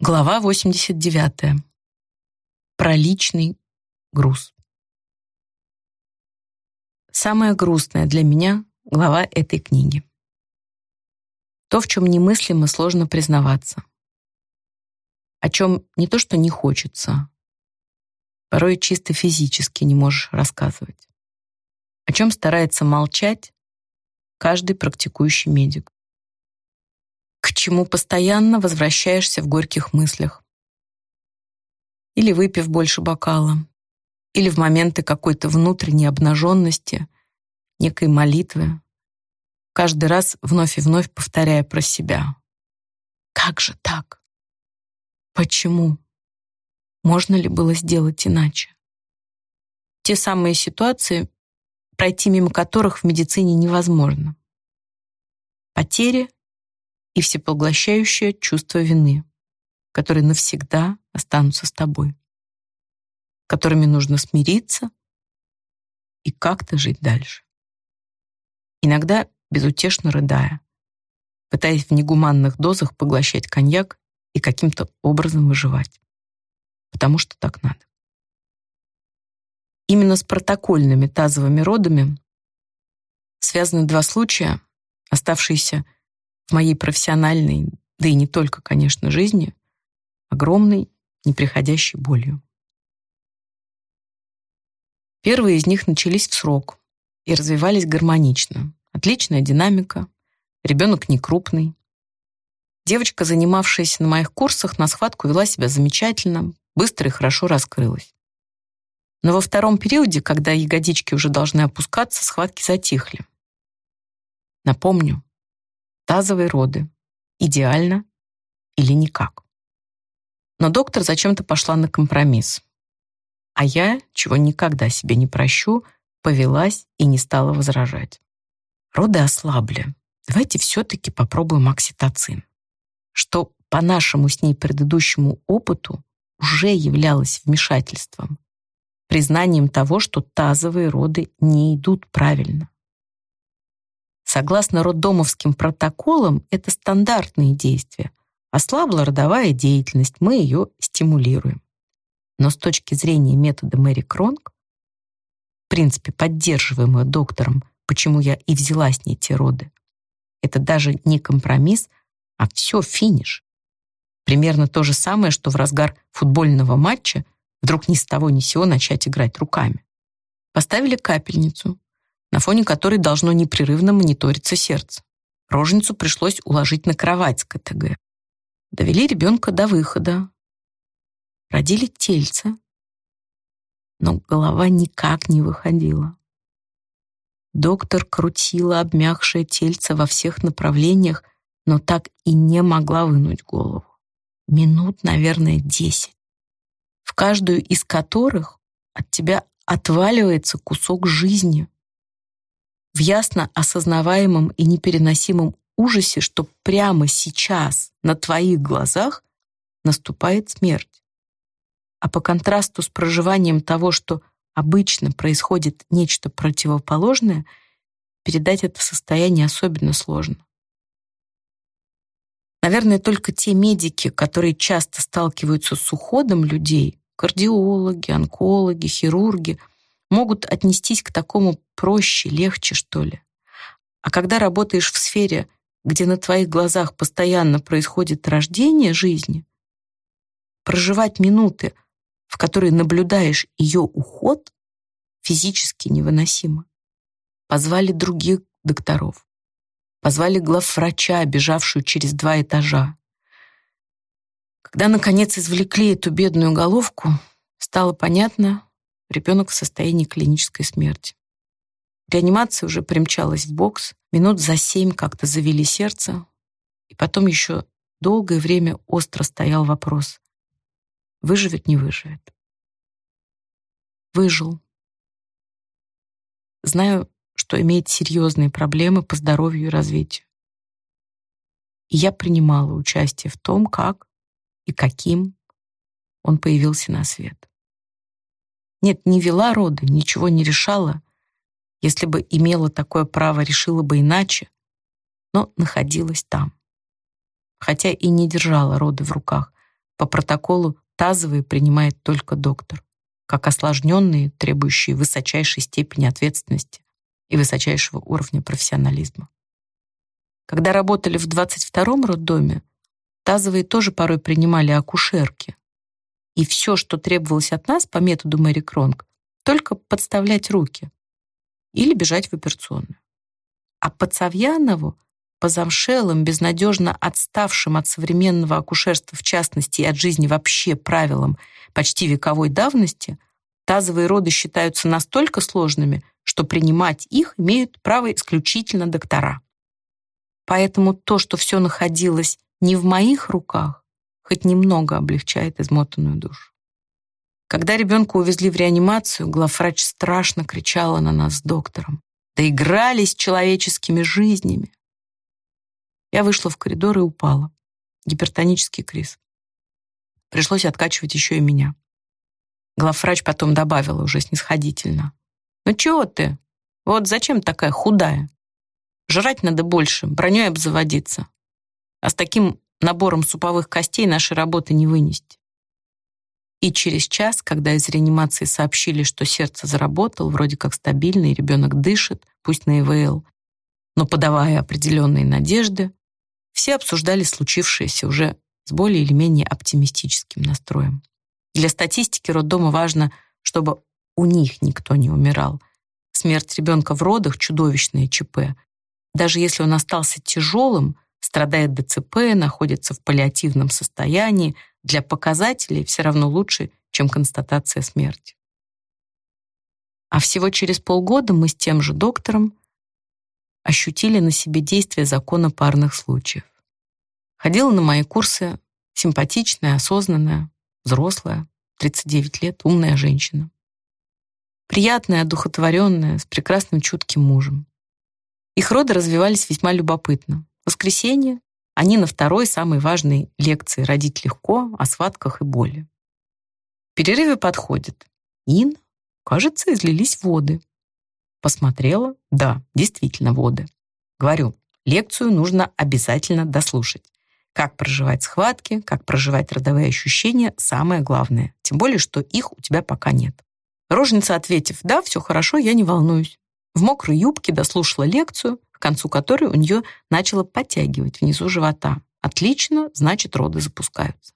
Глава 89. Про личный груз. Самая грустная для меня глава этой книги. То, в чем немыслимо сложно признаваться. О чем не то, что не хочется, порой чисто физически не можешь рассказывать. О чем старается молчать каждый практикующий медик к чему постоянно возвращаешься в горьких мыслях. Или выпив больше бокала, или в моменты какой-то внутренней обнаженности, некой молитвы, каждый раз вновь и вновь повторяя про себя. Как же так? Почему? Можно ли было сделать иначе? Те самые ситуации, пройти мимо которых в медицине невозможно. Потери и всепоглощающее чувство вины, которые навсегда останутся с тобой, которыми нужно смириться и как-то жить дальше. Иногда безутешно рыдая, пытаясь в негуманных дозах поглощать коньяк и каким-то образом выживать. Потому что так надо. Именно с протокольными тазовыми родами связаны два случая, оставшиеся в моей профессиональной, да и не только, конечно, жизни, огромной, неприходящей болью. Первые из них начались в срок и развивались гармонично. Отличная динамика, ребенок не крупный. Девочка, занимавшаяся на моих курсах, на схватку вела себя замечательно, быстро и хорошо раскрылась. Но во втором периоде, когда ягодички уже должны опускаться, схватки затихли. Напомню, тазовые роды. Идеально или никак. Но доктор зачем-то пошла на компромисс. А я, чего никогда себе не прощу, повелась и не стала возражать. Роды ослабли. Давайте все-таки попробуем окситоцин. Что по нашему с ней предыдущему опыту уже являлось вмешательством, признанием того, что тазовые роды не идут правильно. Согласно роддомовским протоколам, это стандартные действия. Ослабла родовая деятельность, мы ее стимулируем. Но с точки зрения метода Мэри Кронг, в принципе, поддерживаемого доктором, почему я и взяла с ней те роды, это даже не компромисс, а все финиш. Примерно то же самое, что в разгар футбольного матча вдруг ни с того ни сего начать играть руками. Поставили капельницу, на фоне которой должно непрерывно мониториться сердце. Роженицу пришлось уложить на кровать с КТГ. Довели ребенка до выхода. Родили тельце, но голова никак не выходила. Доктор крутила обмякшее тельце во всех направлениях, но так и не могла вынуть голову. Минут, наверное, десять, в каждую из которых от тебя отваливается кусок жизни в ясно осознаваемом и непереносимом ужасе, что прямо сейчас на твоих глазах наступает смерть. А по контрасту с проживанием того, что обычно происходит нечто противоположное, передать это состояние особенно сложно. Наверное, только те медики, которые часто сталкиваются с уходом людей, кардиологи, онкологи, хирурги — могут отнестись к такому проще, легче, что ли. А когда работаешь в сфере, где на твоих глазах постоянно происходит рождение жизни, проживать минуты, в которые наблюдаешь ее уход, физически невыносимо. Позвали других докторов. Позвали главврача, бежавшую через два этажа. Когда, наконец, извлекли эту бедную головку, стало понятно, Ребенок в состоянии клинической смерти. Реанимация уже примчалась в бокс, минут за семь как-то завели сердце, и потом еще долгое время остро стоял вопрос, выживет, не выживет. Выжил. Знаю, что имеет серьезные проблемы по здоровью и развитию. И я принимала участие в том, как и каким он появился на свет. Нет, не вела роды, ничего не решала. Если бы имела такое право, решила бы иначе, но находилась там. Хотя и не держала роды в руках, По протоколу тазовые принимает только доктор, как осложненные, требующие высочайшей степени ответственности и высочайшего уровня профессионализма. Когда работали в 22-м роддоме, тазовые тоже порой принимали акушерки. И все, что требовалось от нас по методу Мэри Кронг, только подставлять руки или бежать в операционную. А по Цавьянову, по замшелым, безнадежно отставшим от современного акушерства, в частности, и от жизни вообще правилам почти вековой давности, тазовые роды считаются настолько сложными, что принимать их имеют право исключительно доктора. Поэтому то, что все находилось не в моих руках, хоть немного облегчает измотанную душу. Когда ребенка увезли в реанимацию, главврач страшно кричала на нас с доктором. Доигрались человеческими жизнями. Я вышла в коридор и упала. Гипертонический криз. Пришлось откачивать еще и меня. Главврач потом добавила уже снисходительно. «Ну чего ты? Вот зачем такая худая? Жрать надо больше, броней обзаводиться. А с таким набором суповых костей нашей работы не вынести. И через час, когда из реанимации сообщили, что сердце заработало, вроде как стабильно, и ребенок дышит, пусть на ИВЛ, но подавая определенные надежды, все обсуждали случившееся уже с более или менее оптимистическим настроем. Для статистики роддома важно, чтобы у них никто не умирал. Смерть ребенка в родах — чудовищное ЧП, даже если он остался тяжелым, страдает ДЦП, находится в паллиативном состоянии, для показателей все равно лучше, чем констатация смерти. А всего через полгода мы с тем же доктором ощутили на себе действие закона парных случаев. Ходила на мои курсы симпатичная, осознанная, взрослая, 39 лет, умная женщина. Приятная, одухотворенная, с прекрасным чутким мужем. Их роды развивались весьма любопытно. Воскресенье, они на второй, самой важной лекции «Родить легко» о схватках и боли. В перерыве подходит. Ин, кажется, излились воды. Посмотрела. Да, действительно, воды. Говорю, лекцию нужно обязательно дослушать. Как проживать схватки, как проживать родовые ощущения – самое главное. Тем более, что их у тебя пока нет. Рожница, ответив «Да, все хорошо, я не волнуюсь», в мокрой юбке дослушала лекцию, к концу которой у нее начало подтягивать внизу живота. Отлично, значит, роды запускаются.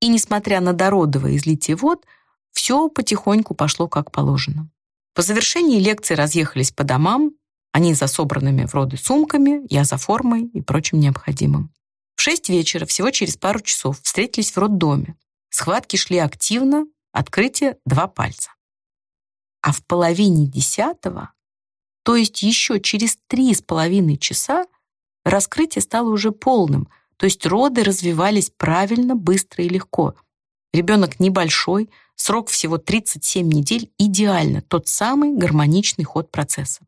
И несмотря на дородовое излитие вод, все потихоньку пошло как положено. По завершении лекции разъехались по домам, они за собранными в роды сумками, я за формой и прочим необходимым. В шесть вечера, всего через пару часов, встретились в роддоме. Схватки шли активно, открытие — два пальца. А в половине десятого то есть еще через три с половиной часа раскрытие стало уже полным, то есть роды развивались правильно, быстро и легко. Ребенок небольшой, срок всего 37 недель, идеально, тот самый гармоничный ход процесса.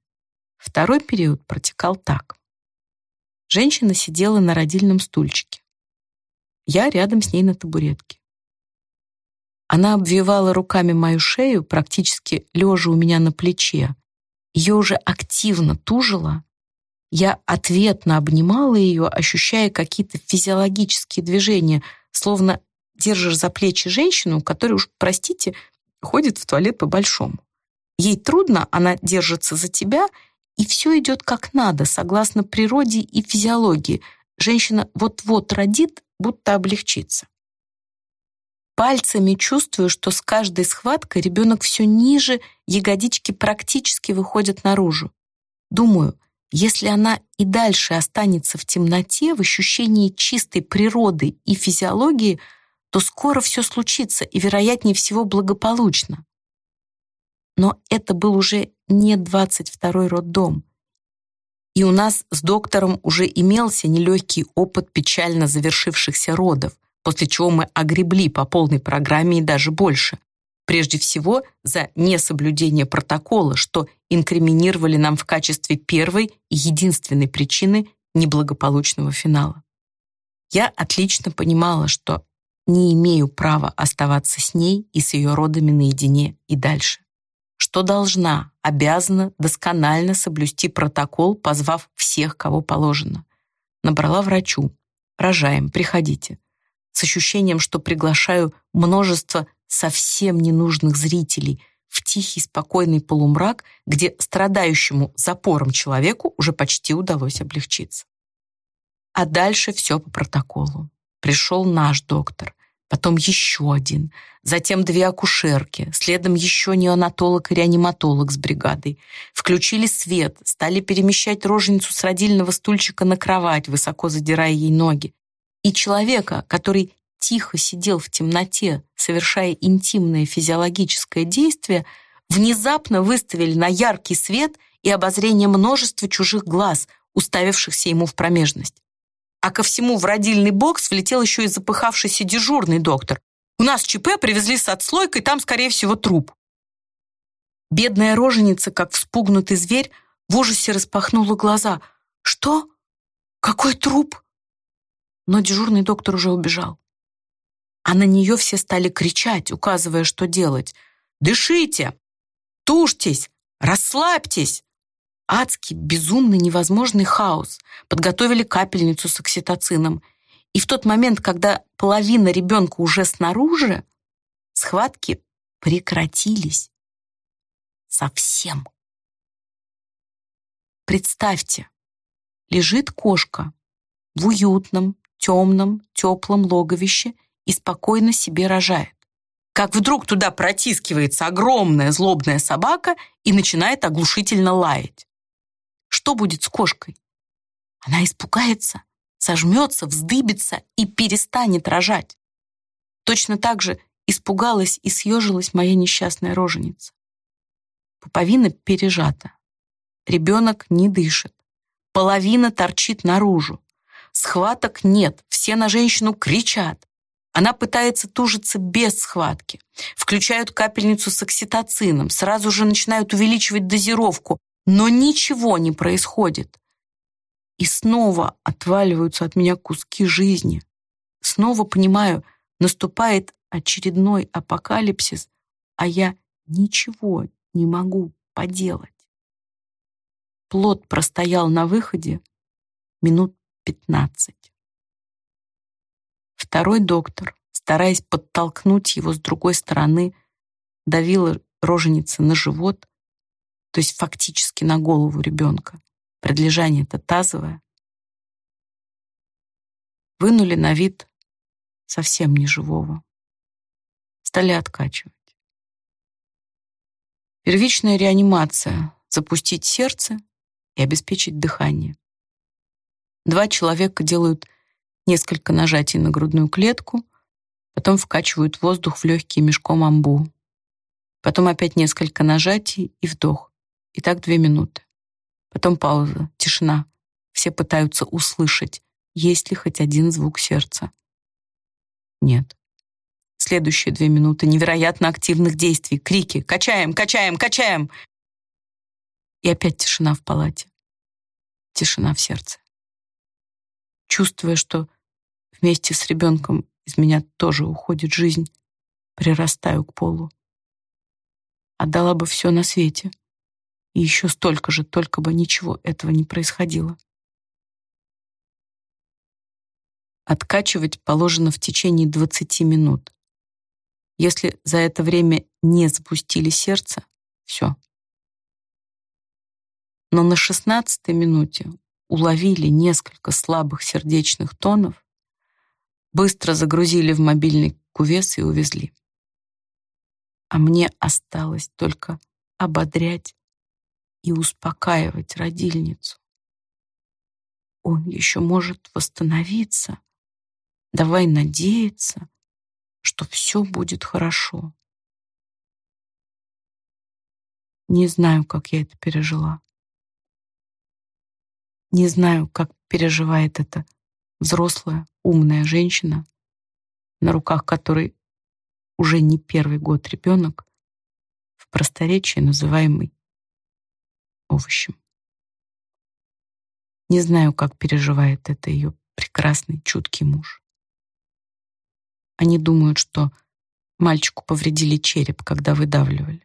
Второй период протекал так. Женщина сидела на родильном стульчике. Я рядом с ней на табуретке. Она обвивала руками мою шею, практически лежа у меня на плече, ее уже активно тужило. Я ответно обнимала ее, ощущая какие-то физиологические движения, словно держишь за плечи женщину, которая уж, простите, ходит в туалет по-большому. Ей трудно, она держится за тебя, и все идет как надо, согласно природе и физиологии. Женщина вот-вот родит, будто облегчится. Пальцами чувствую, что с каждой схваткой ребенок все ниже, ягодички практически выходят наружу. Думаю, если она и дальше останется в темноте, в ощущении чистой природы и физиологии, то скоро все случится и, вероятнее всего, благополучно. Но это был уже не 22-й роддом. И у нас с доктором уже имелся нелегкий опыт печально завершившихся родов после чего мы огребли по полной программе и даже больше. Прежде всего, за несоблюдение протокола, что инкриминировали нам в качестве первой и единственной причины неблагополучного финала. Я отлично понимала, что не имею права оставаться с ней и с ее родами наедине и дальше. Что должна, обязана досконально соблюсти протокол, позвав всех, кого положено. Набрала врачу. «Рожаем, приходите». С ощущением, что приглашаю множество совсем ненужных зрителей в тихий, спокойный полумрак, где страдающему запором человеку уже почти удалось облегчиться. А дальше все по протоколу. Пришел наш доктор, потом еще один, затем две акушерки, следом еще неонатолог и реаниматолог с бригадой. Включили свет, стали перемещать роженицу с родильного стульчика на кровать, высоко задирая ей ноги. И человека, который тихо сидел в темноте, совершая интимное физиологическое действие, внезапно выставили на яркий свет и обозрение множества чужих глаз, уставившихся ему в промежность. А ко всему в родильный бокс влетел еще и запыхавшийся дежурный доктор. «У нас ЧП привезли с отслойкой, там, скорее всего, труп». Бедная роженица, как вспугнутый зверь, в ужасе распахнула глаза. «Что? Какой труп?» Но дежурный доктор уже убежал. А на нее все стали кричать, указывая, что делать. «Дышите! Тушьтесь! Расслабьтесь!» Адский, безумный, невозможный хаос. Подготовили капельницу с окситоцином. И в тот момент, когда половина ребенка уже снаружи, схватки прекратились. Совсем. Представьте, лежит кошка в уютном, темном, теплом логовище и спокойно себе рожает. Как вдруг туда протискивается огромная злобная собака и начинает оглушительно лаять. Что будет с кошкой? Она испугается, сожмется, вздыбится и перестанет рожать. Точно так же испугалась и съежилась моя несчастная роженица. Пуповина пережата. Ребенок не дышит. Половина торчит наружу. Схваток нет, все на женщину кричат. Она пытается тужиться без схватки. Включают капельницу с окситоцином, сразу же начинают увеличивать дозировку, но ничего не происходит. И снова отваливаются от меня куски жизни. Снова понимаю, наступает очередной апокалипсис, а я ничего не могу поделать. Плод простоял на выходе минут пятнадцать. Второй доктор, стараясь подтолкнуть его с другой стороны, давил роженицы на живот, то есть фактически на голову ребенка. Предлежание это тазовое. Вынули на вид совсем неживого. Стали откачивать. Первичная реанимация — запустить сердце и обеспечить дыхание. Два человека делают несколько нажатий на грудную клетку, потом вкачивают воздух в легкие мешком амбу. Потом опять несколько нажатий и вдох. И так две минуты. Потом пауза, тишина. Все пытаются услышать, есть ли хоть один звук сердца. Нет. Следующие две минуты невероятно активных действий, крики «Качаем! Качаем! Качаем!» И опять тишина в палате. Тишина в сердце. Чувствуя, что Вместе с ребенком из меня тоже уходит жизнь. Прирастаю к полу. Отдала бы все на свете. И еще столько же, только бы ничего этого не происходило. Откачивать положено в течение 20 минут. Если за это время не запустили сердце, все. Но на 16 минуте уловили несколько слабых сердечных тонов, быстро загрузили в мобильный кувес и увезли. А мне осталось только ободрять и успокаивать родильницу. Он еще может восстановиться. Давай надеяться, что все будет хорошо. Не знаю, как я это пережила. Не знаю, как переживает это взрослая, умная женщина, на руках которой уже не первый год ребенок, в просторечии называемый овощем. Не знаю, как переживает это ее прекрасный, чуткий муж. Они думают, что мальчику повредили череп, когда выдавливали.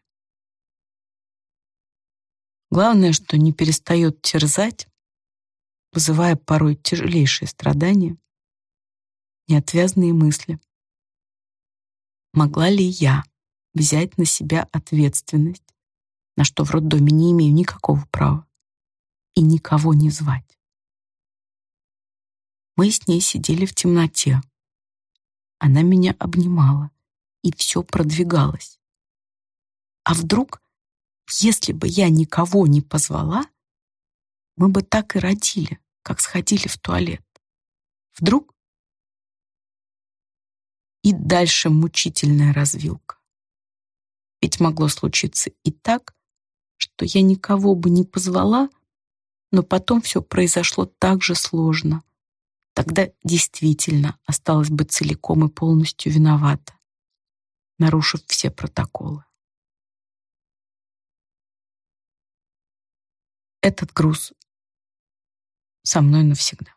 Главное, что не перестает терзать, вызывая порой тяжелейшие страдания, неотвязные мысли. Могла ли я взять на себя ответственность, на что в роддоме не имею никакого права, и никого не звать? Мы с ней сидели в темноте. Она меня обнимала, и все продвигалось. А вдруг, если бы я никого не позвала, мы бы так и родили, как сходили в туалет. Вдруг и дальше мучительная развилка. Ведь могло случиться и так, что я никого бы не позвала, но потом все произошло так же сложно. Тогда действительно осталось бы целиком и полностью виновата, нарушив все протоколы. Этот груз со мной навсегда.